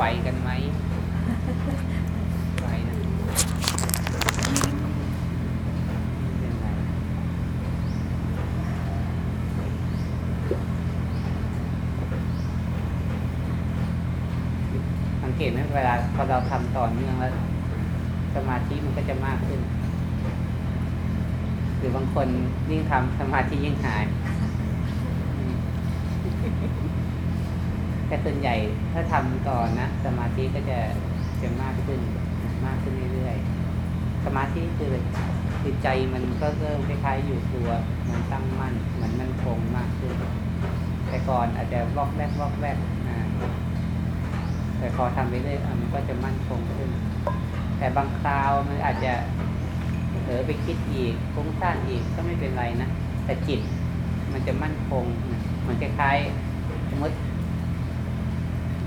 ไหวกันไหมไหวนะเป็นไรสังเกตไหมเวลาพอเราทำต่อเนื่องแล้ว สมาธิมันก็จะมากขึ้น หรือบางคนยิ่งทำสมาธิยิ่งหายอืม แต่ส่วนใหญ่ถ้าทำต่อนะ สมาธิก็จะจะมากขึ้นมากขึ้นเรื่อยๆ สมาธิคือคือใจมันก็เริ่มคล้ายๆอยู่ตัวมันตั้งมั่นเหมือนมันคงมากขึ้น แต่ก่อนอาจจะวอกแวกวอกแวกอ่าแต่พอทำไปเรื่อยมันก็จะมั่นคงขึ้น แต่บางคราวมันอาจจะเผลอไปคิดอีกฟุ้งซ่านอีกก็ไม่เป็นไรนะแต่จิตมันจะมั่นคงมันคล้ายๆสมมติ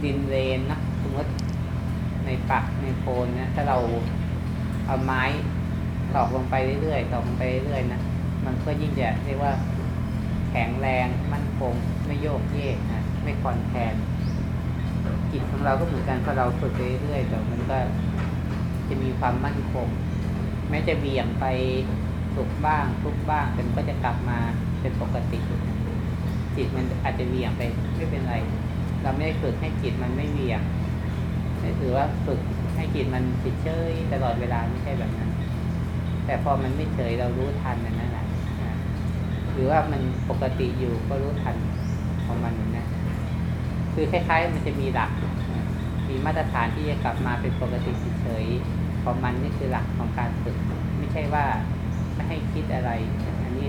ดินเรนนะสมมติในปักในโคนนะถ้าเราเอาไม้ตอกลงไปเรื่อยๆตอกลงไปเรื่อยๆนะมันก็ยิ่งจะเรียกว่าแข็งแรงมั่นคงไม่โยกเยกนะไม่คลอนแคลนจิตของเราก็เหมือนกันพอเราฝึกไปเรื่อยๆแต่มันก็จะมีความมั่นคง แม้จะเบี่ยงไปสุขบ้างทุกบ้างมันก็จะกลับมาเป็นปกติจิตมันอาจจะเบี่ยงไปไม่เป็นไร เราไม่ได้ฝึกให้จิตมันไม่เบี่ยงไม่ถือว่าฝึกให้จิตมันเฉยตลอดเวลาไม่ใช่แบบนั้น แต่พอมันไม่เฉยเรารู้ทันนั่นแหละหรือว่ามันปกติอยู่ก็รู้ทันของมันนั้นคือคล้ายๆ มันจะมีหลัก มีมาตรฐานที่จะกลับมาเป็นปกติเฉยของมันนี่คือหลักของการฝึก ไม่ใช่ว่าไม่ให้คิดอะไรอันนี้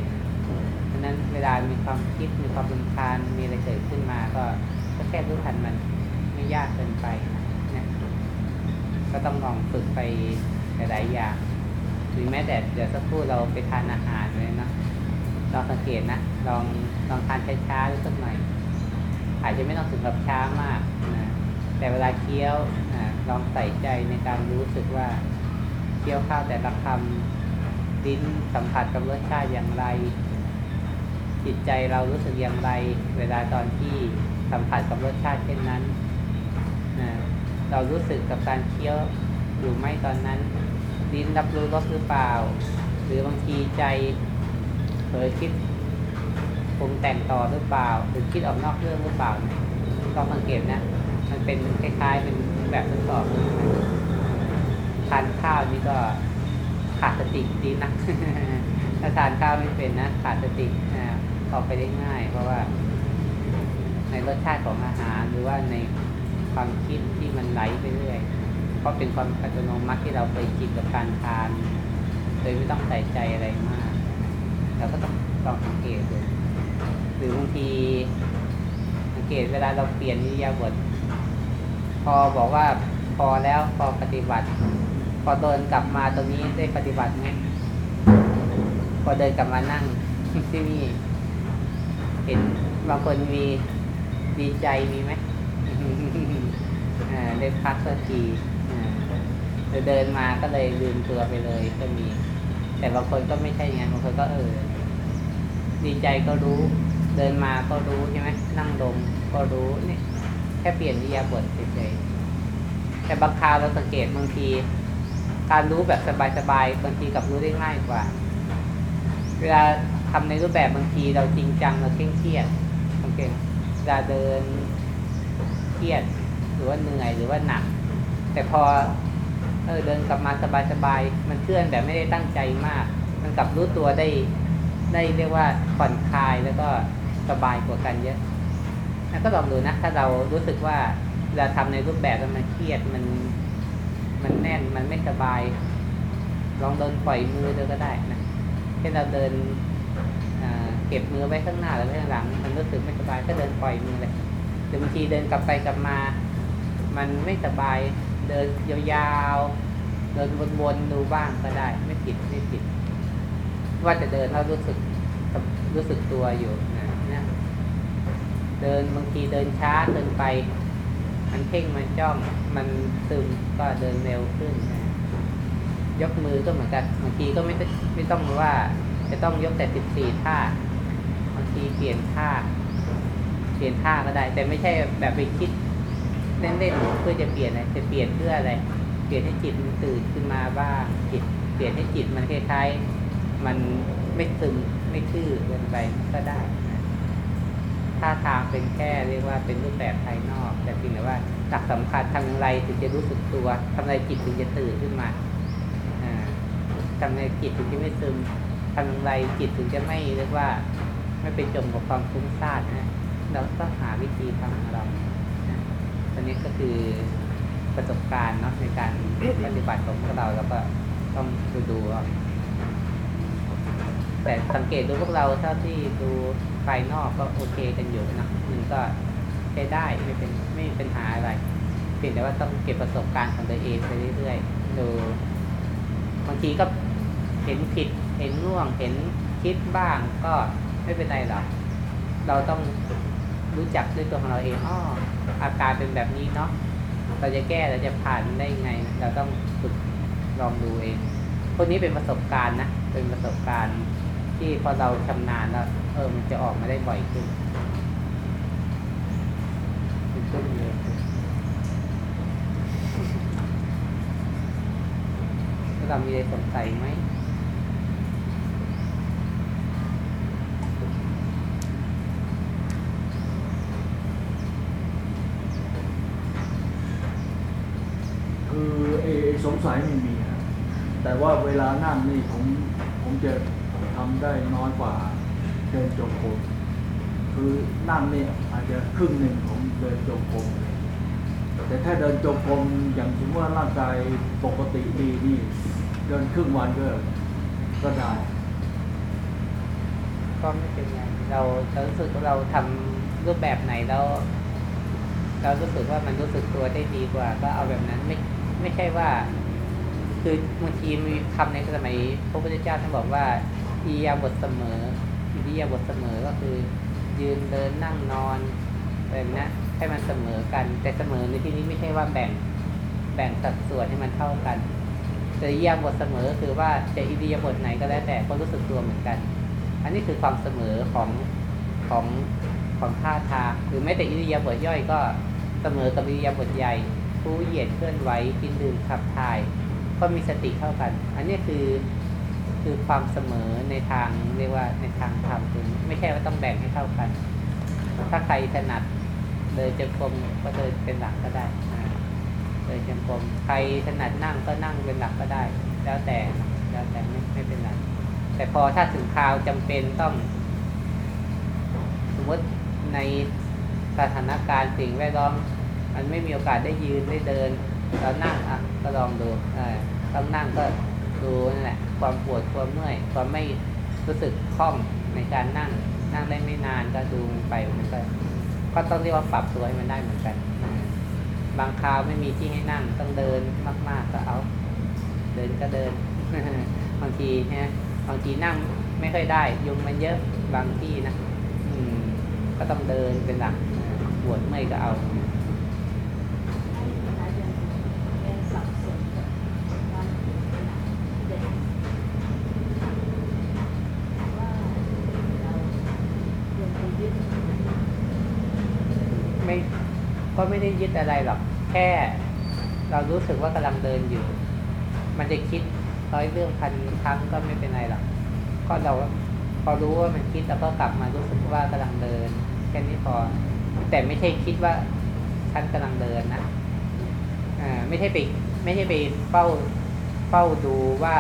ฉะนั้นเวลามีความคิดมีความรำคาญมีอะไรเกิดขึ้นมาก็ ก็แค่รู้ทันมันไม่ยากเกินไปนะก็ต้องลองฝึกไปหลายๆอย่างหรือแม้แต่เดี๋ยวสักครู่เราไปทานอาหารเลยเนาะลองสังเกตนะลองลองทานช้าๆดูสักหน่อยอาจจะไม่ต้องถึงกับช้ามากนะแต่เวลาเคี้ยวอาลองใส่ใจในการรู้สึกว่าเคี้ยวข้าวแต่ละคำลิ้นสัมผัสกับรสชาติอย่างไร จิตใจเรารู้สึกอย่างไร เวลาตอนที่ สัมผัสกับรสชาติเช่นนั้นนะเรารู้สึกกับการเคี้ยวอยู่ไหมตอนนั้นลิ้นรับรู้รสหรือเปล่า หรือบางทีใจเผลอคิดปรุงแต่งต่อหรือเปล่า หรือคิดออกนอกเรื่องหรือเปล่าเนี่ยลองสังเกตนะ มันเป็นคล้ายๆเป็นแบบทดสอบทานข้าวนี่ก็ขาดสติดีนะถ้าทานข้าวไม่เป็นนะขาดสติอ่าออกไปได้ง่าย เพราะว่า ในรสชาติของอาหารหรือว่าในความคิดที่มันไหลไปเรื่อยเพราะเป็นความอัตโนมัติที่เราเคยคิดกับการทาน โดยไม่ต้องใส่ใจอะไรมากเราก็ต้องลองสังเกตดูหรือบางทีสังเกตเวลาเราเปลี่ยนนิยาบทพอบอกว่าพอแล้วพอปฏิบัติ พอเดินกลับมาตรงนี้ได้ปฏิบัติไหมพอเดินกลับมานั่งที่นี่ เห็นบางคนมี ดีใจมีไหมอ่าได้พักสักทีเดินมาก็เลยลืมตัวไปเลยก็มี แต่บางคนก็ไม่ใช่อย่างนั้นบางคนก็เออ ดีใจก็รู้ เดินมาก็รู้ใช่ไหมนั่งลงก็รู้นี่แค่เปลี่ยนนิยาบทเฉยๆแต่บางคราวเราสังเกตบางที การรู้แบบสบายๆบางทีกับรู้ได้ง่ายกว่า เวลาทำในรูปแบบบางทีเราจริงจังเราเคร่งเครียดสังเกต เวลาเดินเครียดหรือว่าเหนื่อยหรือว่าหนัก แต่พอเออเดินกลับมาสบายๆมันเคลื่อนแบบไม่ได้ตั้งใจมาก มันกลับรู้ตัวได้ได้เรียกว่าผ่อนคลายแล้วก็สบายกว่ากันเยอะแล้วก็ลองดูนะ ถ้าเรารู้สึกว่าเราทำในรูปแบบแล้วมันเครียดมัน มันแน่นมันไม่สบาย ลองเดินปล่อยมือเดินก็ได้นะเช่นเราเดิน เก็บมือไว้ข้างหน้าหรือไว้ข้างหลัง มันรู้สึกไม่สบายก็เดินปล่อยมือเลยหรือบางทีเดินกลับไปกลับมา มันไม่สบายเดินยาวๆเดินวนๆดูบ้างก็ได้ ไม่ผิดไม่ผิด ว่าจะเดินแล้วรู้สึกรู้สึกตัวอยู่นะเนี่ยเดินบางทีเดินช้าเกินไป มันเพ่งมันจ้องมันซึมก็เดินเร็วขึ้นนะยกมือก็เหมือนกันบางทีก็ไม่ต้องไม่ต้องว่าจะต้องยกแต่สิบสี่ท่า ทีเปลี่ยนท่า เปลี่ยนท่าก็ได้ แต่ไม่ใช่แบบไปคิดเล่นๆเพื่อจะเปลี่ยนอะไรจะเปลี่ยนเพื่ออะไร เปลี่ยนให้จิตมันตื่นขึ้นมาบ้างจิต เปลี่ยนให้จิตมันคล้ายๆมันไม่ซึมไม่ทื่อเกินไปก็ได้นะถ้าทางเป็นแค่เรียกว่าเป็นรูปแบบภายนอก แต่เพียงแต่ว่าหลักสำคัญทำอย่างไรถึงจะรู้สึกตัวทำอะไรจิตถึงจะตื่นขึ้นมาอ่าทำอะไรจิตถึงจะไม่ซึมทำอย่างไรจิตถึงจะไม่เรียกว่า ไม่ไปจมกับความฟุ้งซ่านนะเราก็หาวิธีทำของเราตอนนี้ก็คือประสบการณ์เนาะในการปฏิบัติของพวกเราแล้วก็ต้องดูดูแต่สังเกตดูพวกเราเท่าที่ดูภายนอกก็โอเคกันอยู่นะมันก็ใช้ได้ไม่เป็นไม่มีปัญหาอะไรเพียงแต่ว่าต้องเก็บประสบการณ์ของตัวเองไปเรื่อยๆดูบางทีก็เห็นผิดเห็นง่วงเห็นคิดบ้างก็ ไม่เป็นไรหรอกเราต้องรู้จักด้วยตัวของเราเองอ้ออาการเป็นแบบนี้เนาะเราจะแก้เราจะผ่านได้ยังไง เราต้องฝึกลองดูเองพวกนี้เป็นประสบการณ์นะเป็นประสบการณ์ที่พอเราชำนาญแล้วเออมันจะออกมาได้บ่อยขึ้นเป็นต้นเลยเรามีอะไรสงสัยไหม คือไอ้สงสัยไม่มีนะแต่ว่าเวลานั่งนี่ผมผมจะทำได้น้อยกว่าเดินจงกรมคือนั่งเนี่ยอาจจะครึ่งหนึ่งของเดินจงกรมแต่ถ้าเดินจงกรมอย่างสมมติว่าร่างกายปกติดีนี่เดินครึ่งวันก็ก็ได้ก็ไม่เป็นไรเราเรารู้สึกว่าเราทำรูปแบบไหนแล้วเรารู้สึกว่ามันรู้สึกตัวได้ดีกว่า ก็เอาแบบนั้นไม่ ไม่ใช่ว่า คือบางทีมีคำในสมัยพระพุทธเจ้าท่านบอกว่าอียาบทเสมออียาบทเสมอก็คือ ยืนเดินนั่งนอนแบบนี้ให้มันเสมอกัน แต่เสมอในที่นี้ไม่ใช่ว่าแบ่งแบ่งสัดส่วนให้มันเท่ากันแต่อิริยาบทเสมอคือว่าจะอิริยาบทไหนก็แล้วแต่ก็รู้สึกตัวเหมือนกัน อันนี้คือความเสมอของของของท่าทางหรือแม้แต่อิริยาบถย่อยก็เสมอกับอิริยาบถใหญ่ ผู้เหยียดเคลื่อนไหวกินดื่มขับถ่าย ก็มีสติเท่ากัน อันนี้คือคือความเสมอในทางเรียกว่าในทางธรรมคือไม่ใช่ว่าต้องแบ่งให้เท่ากัน ถ้าใครถนัดเดินจงกรมก็เดินเป็นหลักก็ได้เดินจงกรมใครถนัดนั่งก็นั่งเป็นหลักก็ได้ แล้วแต่แล้วแต่ไม่ไม่เป็นไรแต่พอถ้าถึงคราวจำเป็นต้องสมมติในสถานการณ์สิ่งแวดล้อม มันไม่มีโอกาสได้ยืนได้เดินเรานั่งอะก็ลองดูเออต้องนั่งก็ดูนั่นแหละความปวดความเมื่อยความไม่รู้สึกคล่องในการนั่ง นั่งได้ไม่นานก็ดูมันไปมันก็ก็ต้องเรียกว่าปรับตัวให้มันได้เหมือนกัน บางคราวไม่มีที่ให้นั่งต้องเดินมาก ๆ ก็เอา เดินก็เดิน บางทีฮะบางทีนั่งไม่ค่อยได้ ยุงมันเยอะบางที่นะ อืม ก็ต้องเดินเป็นหลักปวดเมื่อยก็เอา ก็ไม่ได้ยึดอะไรหรอกแค่ เรารู้สึกว่ากำลังเดินอยู่ มันจะคิดร้อยเรื่องพันครั้งก็ไม่เป็นไรหรอกก็เราพอรู้ว่ามันคิดแล้วก็กลับมารู้สึกว่ากำลังเดินแค่นี้พอ แต่ไม่ใช่คิดว่าฉันกำลังเดินนะอ่าไม่ใช่ไปไม่ใช่ไปเฝ้าเฝ้าดูว่า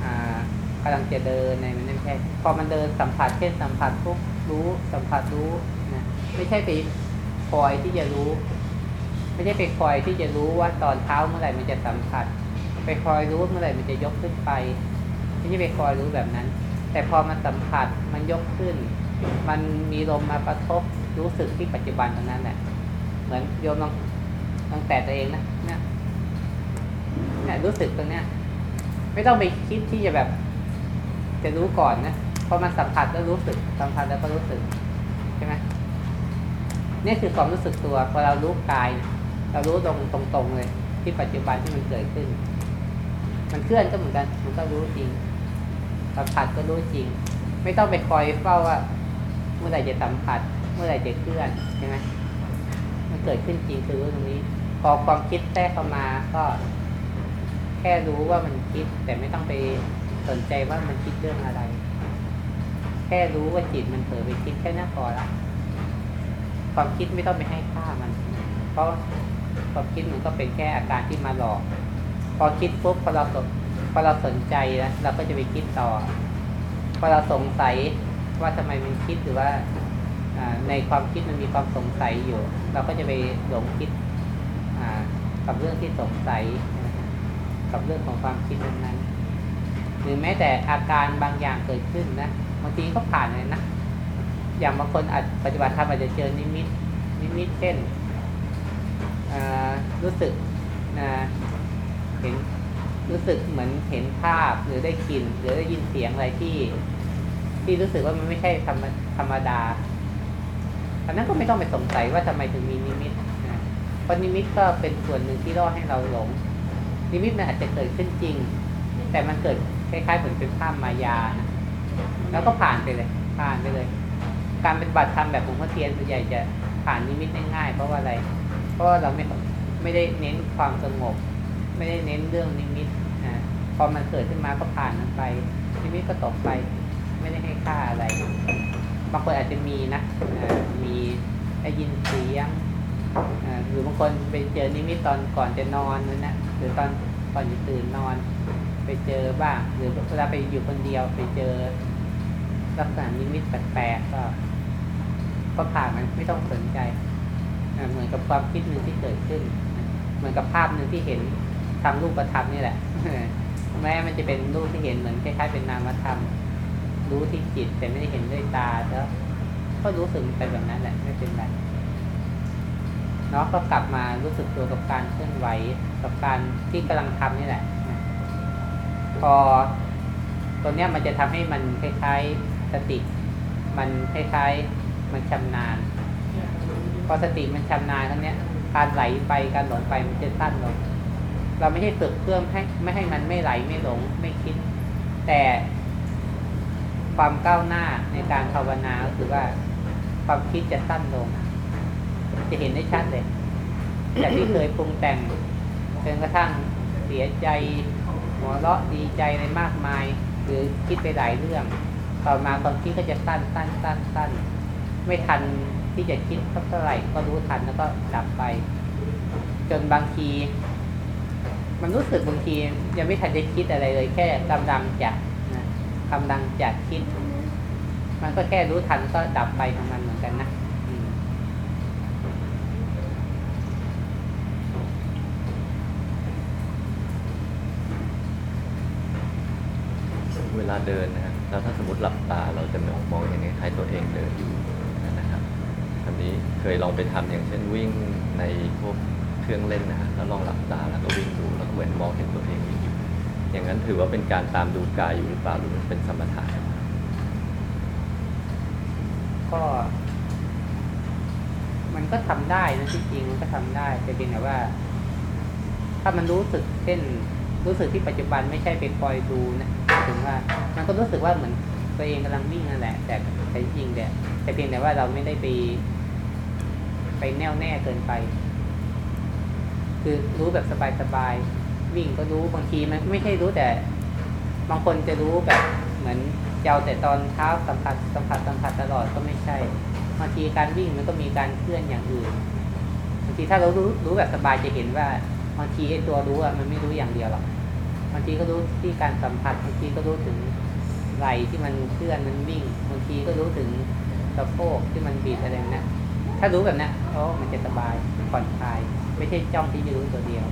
อ่ากำลังจะเดินในมันไม่ใช่พอมันเดินสัมผัสเช่นสัมผัสปุ๊บรู้สัมผัสรู้นะไม่ใช่ไปคอยที่จะรู้ ไม่ใช่ไปคอยที่จะรู้ว่าตอนเท้าเมื่อไหร่มันจะสัมผัส ไปคอยรู้เมื่อไหร่มันจะยกขึ้นไป ไม่ใช่ไปคอยรู้แบบนั้น แต่พอมันสัมผัสมันยกขึ้น มันมีลมมากระทบรู้สึกที่ปัจจุบันตรงนั้นแหละเหมือนโยมลองลองแตะตัวเองนะเนี่ยเนี่ยรู้สึกตรงเนี้ย ไม่ต้องไปคิดที่จะแบบ จะรู้ก่อนนะพอมันสัมผัสแล้วรู้สึกสัมผัสแล้วก็รู้สึกใช่ไหมนี่คือความรู้สึกตัวพอเรารู้กายนี่ย เรารู้ตรงตรงๆเลย ที่ปัจจุบันที่มันเกิดขึ้น มันเคลื่อนก็เหมือนกัน มันก็รู้จริงสัมผัสก็รู้จริง ไม่ต้องไปคอยเฝ้าว่า เมื่อไหร่จะสัมผัส เมื่อไหร่จะเคลื่อนใช่ไหมมันเกิดขึ้นจริงคือรู้ตรงนี้ พอความคิดแทรกเข้ามาก็ แค่รู้ว่ามันคิด แต่ไม่ต้องไปสนใจว่ามันคิดเรื่องอะไร แค่รู้ว่าจิตมันเผลอไปคิดแค่นั้นพอละความคิดไม่ต้องไปให้ค่ามัน เพราะ ความคิดมันก็เป็นแค่อาการที่มาหลอก พอคิดปุ๊บพอเราสนพอเราสนใจนะเราก็จะไปคิดต่อ พอเราสงสัยว่าทำไมมันคิดหรือว่าในความคิดมันมีความสงสัยอยู่ เราก็จะไปหลงคิดกับเรื่องที่สงสัย กับเรื่องของความคิดนั้นๆหรือแม้แต่อาการบางอย่างเกิดขึ้นนะบางทีก็ผ่านเลยนะอย่างบางคนอาจปฏิบัติธรรมอาจจะเจอนิมิตนิมิตเช่น รู้สึกนะเห็นรู้สึกเหมือนเห็นภาพหรือได้กลิ่นหรือได้ยินเสียงอะไรที่ ที่รู้สึกว่ามันไม่ใช่ธรรมธรรมดาอันนั้นก็ไม่ต้องไปสงสัยว่าทำไมถึงมีนิมิตนะเพราะนิมิตก็เป็นส่วนหนึ่งที่ล่อให้เราหลง นิมิตมันอาจจะเกิดขึ้นจริง แต่มันเกิดคล้ายๆเหมือนเป็นภาพมายานะแล้วก็ผ่านไปเลย ผ่านไปเลย การเปฏิบัติธรรมแบบหลวงพ่อเทียนส่วนใหญ่จะผ่านนิมิตง่ายๆเพราะว่าอะไร เพราะเราไม่ไม่ได้เน้นความสงบ ไม่ได้เน้นเรื่องนิมิตนะพอมันเกิดขึ้นมาก็ผ่านมันไป นิมิตก็ตกไป ไม่ได้ให้ค่าอะไร บางคนอาจจะมีนะมีได้ยินเสียงหรือบางคนไปเจอนิมิตตอนก่อนจะนอนนั่นนะหรือตอนก่อนจะตื่นนอน ไปเจอบ้าง หรือเวลาไปอยู่คนเดียวไปเจอลักษณะนิมิตแปลกๆก็ก็ผ่านมันไม่ต้องสนใจ เหมือนกับความคิดหนึ่งที่เกิดขึ้น เหมือนกับภาพหนึ่งที่เห็นทำรูปธรรมนี่แหละแม้มันจะเป็นรูปที่เห็นเหมือนคล้ายๆเป็นนามธรรม รู้ที่จิตแต่ไม่ได้เห็นด้วยตาแล้วก็รู้สึกไปแบบนั้นแหละไม่เป็นไรเนาะก็กลับมารู้สึกตัวกับการเคลื่อนไหวกับการที่กำลังทำนี่แหละพอตัวเนี้ยมันจะทำให้มันคล้ายๆสติ มันคล้ายๆมันชำนาญ พอสติมันชำนาญทั้งเนี้ย การไหลไปการหลงไปมันจะสั้นลงเราไม่ใช่ฝึกเพื่อให้ไม่ให้มันไม่ไหลไม่หลงไม่คิด แต่ความก้าวหน้าในการภาวนาก็คือว่าความคิดจะสั้นลง จะเห็นได้ชัดเลยจากที่เคยปรุงแต่งจนกระทั่งเสียใจหัวเราะดีใจอะไรมากมาย หรือคิดไปหลายเรื่อง ต่อมาความคิดก็จะสั้นสั้นสั้นสั้นไม่ทัน ที่จะคิดเท่าไหร่ก็รู้ทันแล้วก็ดับไป จนบางที มันรู้สึกบางทียังไม่ทันได้คิดอะไรเลย แค่กำลังจะนะกำลังจะคิด มันก็แค่รู้ทันก็ดับไปของมันเหมือนกันนะเวลาเดินนะฮะแล้วถ้าสมมติหลับตาเราจะมองมองอย่างคล้ายตัวเองเดินอยู่ นนี้เคยลองไปทำอย่างเช่นวิ่งในพวกเครื่องเล่นนะแล้วลองหลับตาแล้วก็วิ่งดูแล้วก็เหมือนมองเห็นตัวเองวิ่งอยู่อย่างนั้นถือว่าเป็นการตามดูกายอยู่หรือเปล่าหรือมันเป็นสมถะก็มันก็ทำได้นะที่จริงมันก็ทำได้แต่เพียงแต่ว่า ถ้ามันรู้สึกเช่นรู้สึกที่ปัจจุบันไม่ใช่ไปคอยดูนะถึงว่า มันก็รู้สึกว่าเหมือนตัวเองกำลังวิ่งนั่นแหละ แต่แต่จริงแต่แต่เพียงแต่ว่าเราไม่ได้ไป ไปแน่วแน่เกินไป คือรู้แบบสบายๆวิ่งก็รู้บางทีมันไม่ใช่รู้แต่ บางคนจะรู้แบบเหมือนเจ้าแต่ตอนเท้าสัมผัสสัมผัสสัมผัสตลอดก็ไม่ใช่บางทีการวิ่งมันก็มีการเคลื่อนอย่างอื่นบางทีถ้าเรารู้รู้แบบสบายจะเห็นว่าบางทีไอ้ตัวรู้อะมันไม่รู้อย่างเดียวหรอกบางทีก็รู้ที่การสัมผัสบางทีก็รู้ถึงไหลที่มันเคลื่อนมันวิ่งบางทีก็รู้ถึงสะโพกที่มันบีดอะไรนะ ถ้ารู้แบบนั้นโอ้มันจะสบายผ่อนคลาย ไม่ใช่จ้องที่จะรู้ตัวเดียว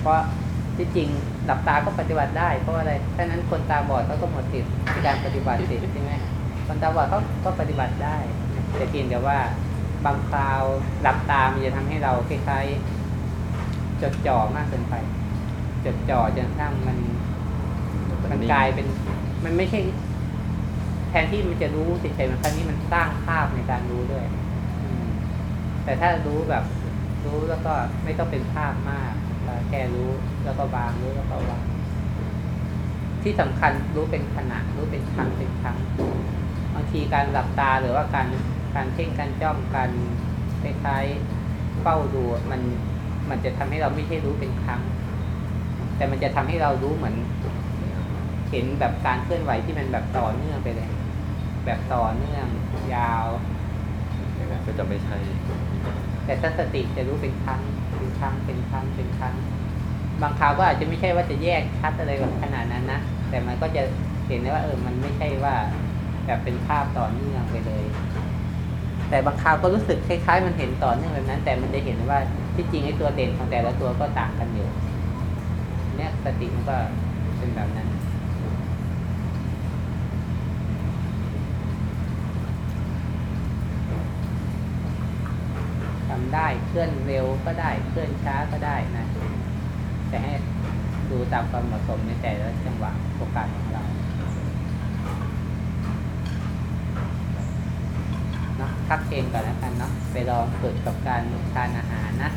เพราะที่จริงหลับตาก็ปฏิบัติได้ เพราะอะไรถ้านั้นคนตาบอดเขาก็หมดสิทธิ์ในการปฏิบัติสิทธิ์ใช่ไหมคนตาบอดเขาก็ปฏิบัติได้ แต่เพียงแต่ว่าบางคราวหลับตามันจะทำให้เราคล้ายๆจดจ่อมากเกินไป จดจ่อจนกระทั่งมันมันกลายเป็น มันไม่ใช่ แทนที่มันจะรู้เฉยๆมันครั้งนี้มันสร้างภาพในการรู้ด้วย แต่ถ้ารู้แบบรู้แล้วก็ไม่ต้องเป็นภาพมาก แค่รู้แล้วก็วางรู้แล้วก็วางที่สำคัญรู้เป็นขณะรู้เป็นครั้งเป็นครั้งบางทีการหลับตาหรือว่าการการเพ่งการจ้องการคล้ายๆเฝ้าดูมันมันจะทำให้เราไม่ใช่รู้เป็นครั้ง แต่มันจะทำให้เรารู้เหมือน เห็นแบบการเคลื่อนไหวที่มันแบบต่อเนื่องไปเลย แบบต่อเนื่องยาว ก็จะไม่ใช่ แต่ถ้าสติจะรู้เป็นครั้งเป็นครั้งเป็นครั้งเป็นครั้ง บางคราวก็อาจจะไม่ใช่ว่าจะแยกชัดอะไรแบบขนาดนั้นนะแต่มันก็จะเห็นได้ว่าเออมันไม่ใช่ว่าแบบเป็นภาพต่อเนื่องไปเลย แต่บางคราวก็รู้สึกคล้ายๆ มันเห็นต่อเนื่องแบบนั้น แต่มันจะเห็นว่าที่จริงไอ้ตัวเด่นของแต่ละตัวก็ต่างกันอยู่เนี่ยสติมันก็เป็นแบบนั้น ทำได้เคลื่อนเร็วก็ได้เคลื่อนช้าก็ได้นะ แต่ให้ดูตามความเหมาะสมในแต่ละจังหวะโอกาสของเราเนาะพักเองก่อนแล้วกันเนาะไปลองฝึกกับการทานอาหารนะ